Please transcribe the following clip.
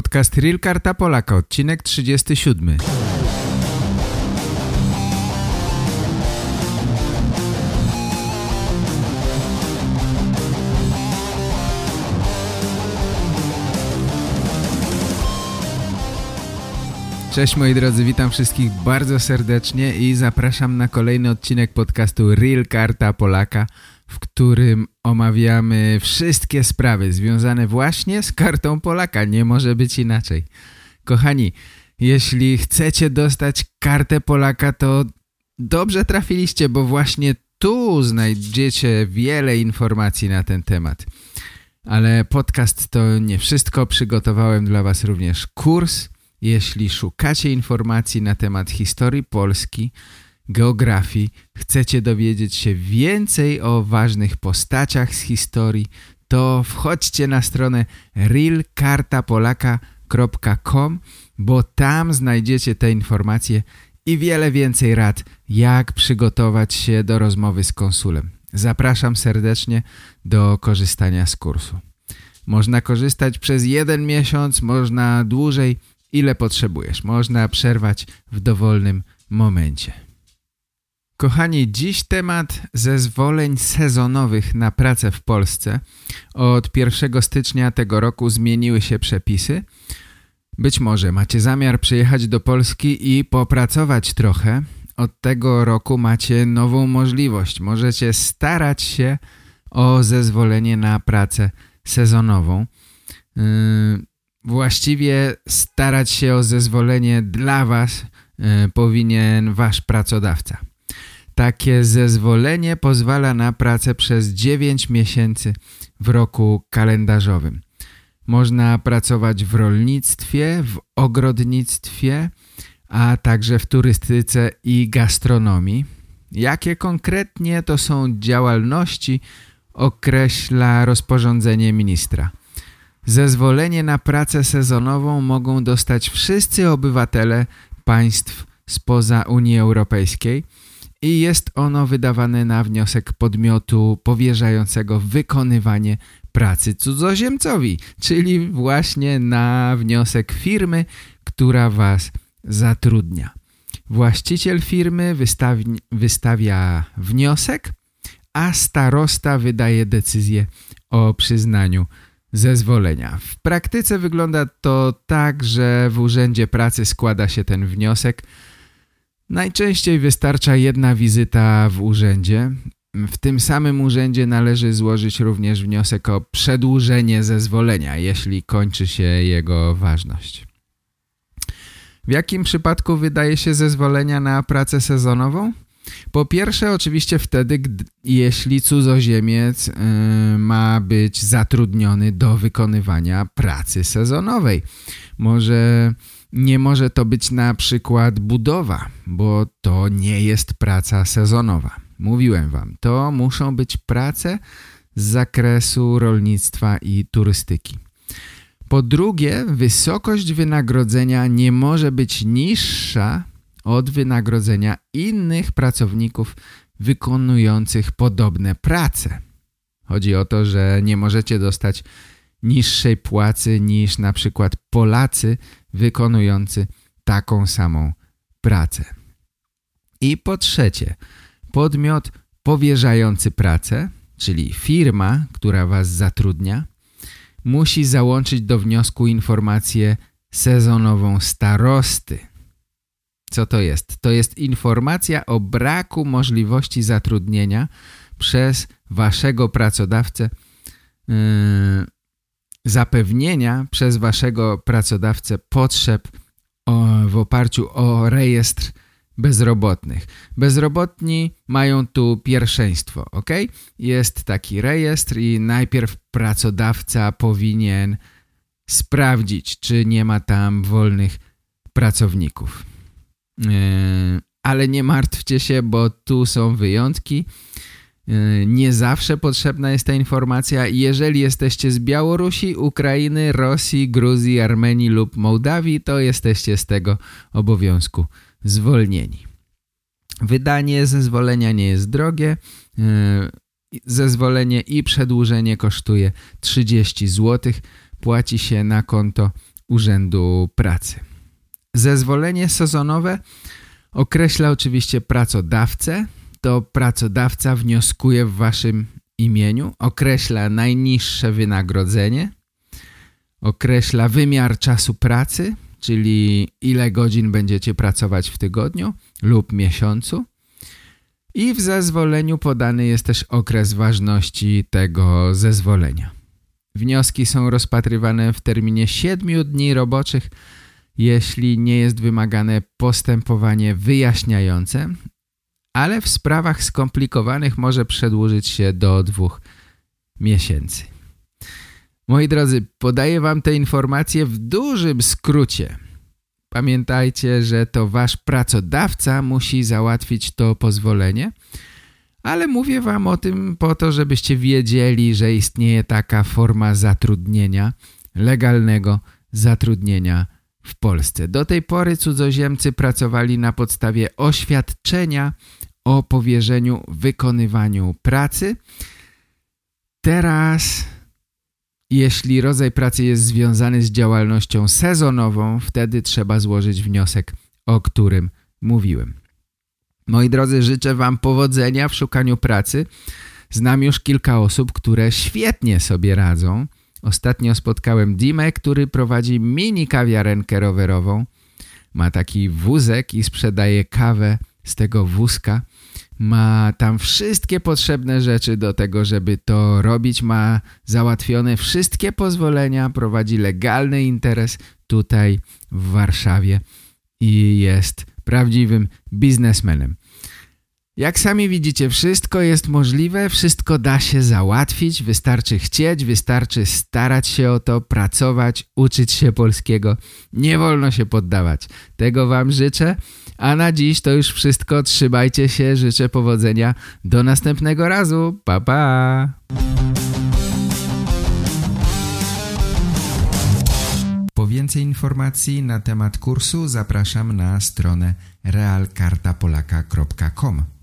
Podcast Real Karta Polaka, odcinek 37. Cześć moi drodzy, witam wszystkich bardzo serdecznie i zapraszam na kolejny odcinek podcastu Real Karta Polaka, w którym omawiamy wszystkie sprawy związane właśnie z kartą Polaka. Nie może być inaczej. Kochani, jeśli chcecie dostać kartę Polaka, to dobrze trafiliście, bo właśnie tu znajdziecie wiele informacji na ten temat. Ale podcast to nie wszystko. Przygotowałem dla Was również kurs. Jeśli szukacie informacji na temat historii Polski, geografii, chcecie dowiedzieć się więcej o ważnych postaciach z historii, to wchodźcie na stronę realkartapolaka.com, bo tam znajdziecie te informacje i wiele więcej rad, jak przygotować się do rozmowy z konsulem. Zapraszam serdecznie do korzystania z kursu. Można korzystać przez jeden miesiąc, można dłużej, ile potrzebujesz. Można przerwać w dowolnym momencie. Kochani, dziś temat zezwoleń sezonowych na pracę w Polsce. Od 1 stycznia tego roku zmieniły się przepisy. Być może macie zamiar przyjechać do Polski i popracować trochę. Od tego roku macie nową możliwość. Możecie starać się o zezwolenie na pracę sezonową. Yy, właściwie starać się o zezwolenie dla Was yy, powinien Wasz pracodawca. Takie zezwolenie pozwala na pracę przez 9 miesięcy w roku kalendarzowym. Można pracować w rolnictwie, w ogrodnictwie, a także w turystyce i gastronomii. Jakie konkretnie to są działalności określa rozporządzenie ministra. Zezwolenie na pracę sezonową mogą dostać wszyscy obywatele państw spoza Unii Europejskiej – i jest ono wydawane na wniosek podmiotu powierzającego wykonywanie pracy cudzoziemcowi, czyli właśnie na wniosek firmy, która Was zatrudnia. Właściciel firmy wystawi, wystawia wniosek, a starosta wydaje decyzję o przyznaniu zezwolenia. W praktyce wygląda to tak, że w Urzędzie Pracy składa się ten wniosek, Najczęściej wystarcza jedna wizyta w urzędzie. W tym samym urzędzie należy złożyć również wniosek o przedłużenie zezwolenia, jeśli kończy się jego ważność. W jakim przypadku wydaje się zezwolenia na pracę sezonową? Po pierwsze oczywiście wtedy, gdy, jeśli cudzoziemiec yy, ma być zatrudniony do wykonywania pracy sezonowej. Może nie może to być na przykład budowa, bo to nie jest praca sezonowa. Mówiłem wam, to muszą być prace z zakresu rolnictwa i turystyki. Po drugie, wysokość wynagrodzenia nie może być niższa od wynagrodzenia innych pracowników wykonujących podobne prace. Chodzi o to, że nie możecie dostać niższej płacy niż na przykład Polacy wykonujący taką samą pracę. I po trzecie, podmiot powierzający pracę, czyli firma, która Was zatrudnia, musi załączyć do wniosku informację sezonową starosty. Co to jest? To jest informacja o braku możliwości zatrudnienia przez Waszego pracodawcę yy, zapewnienia przez waszego pracodawcę potrzeb w oparciu o rejestr bezrobotnych. Bezrobotni mają tu pierwszeństwo, ok? Jest taki rejestr i najpierw pracodawca powinien sprawdzić, czy nie ma tam wolnych pracowników. Yy, ale nie martwcie się, bo tu są wyjątki. Y, nie zawsze potrzebna jest ta informacja. Jeżeli jesteście z Białorusi, Ukrainy, Rosji, Gruzji, Armenii lub Mołdawii, to jesteście z tego obowiązku zwolnieni. Wydanie zezwolenia nie jest drogie. Y, zezwolenie i przedłużenie kosztuje 30 zł. Płaci się na konto Urzędu Pracy. Zezwolenie sezonowe określa oczywiście pracodawcę. To pracodawca wnioskuje w waszym imieniu, określa najniższe wynagrodzenie, określa wymiar czasu pracy, czyli ile godzin będziecie pracować w tygodniu lub miesiącu i w zezwoleniu podany jest też okres ważności tego zezwolenia. Wnioski są rozpatrywane w terminie 7 dni roboczych, jeśli nie jest wymagane postępowanie wyjaśniające, ale w sprawach skomplikowanych może przedłużyć się do dwóch miesięcy. Moi drodzy, podaję wam te informacje w dużym skrócie. Pamiętajcie, że to wasz pracodawca musi załatwić to pozwolenie, ale mówię wam o tym po to, żebyście wiedzieli, że istnieje taka forma zatrudnienia, legalnego zatrudnienia w Polsce. Do tej pory cudzoziemcy pracowali na podstawie oświadczenia o powierzeniu wykonywaniu pracy. Teraz jeśli rodzaj pracy jest związany z działalnością sezonową, wtedy trzeba złożyć wniosek, o którym mówiłem. Moi drodzy, życzę Wam powodzenia w szukaniu pracy. Znam już kilka osób, które świetnie sobie radzą. Ostatnio spotkałem Dimę, który prowadzi mini kawiarenkę rowerową. Ma taki wózek i sprzedaje kawę z tego wózka ma tam wszystkie potrzebne rzeczy do tego, żeby to robić, ma załatwione wszystkie pozwolenia, prowadzi legalny interes tutaj w Warszawie i jest prawdziwym biznesmenem. Jak sami widzicie, wszystko jest możliwe, wszystko da się załatwić, wystarczy chcieć, wystarczy starać się o to, pracować, uczyć się polskiego. Nie wolno się poddawać. Tego Wam życzę. A na dziś to już wszystko. Trzymajcie się, życzę powodzenia. Do następnego razu. Pa, pa! Po więcej informacji na temat kursu zapraszam na stronę realkartapolaka.com.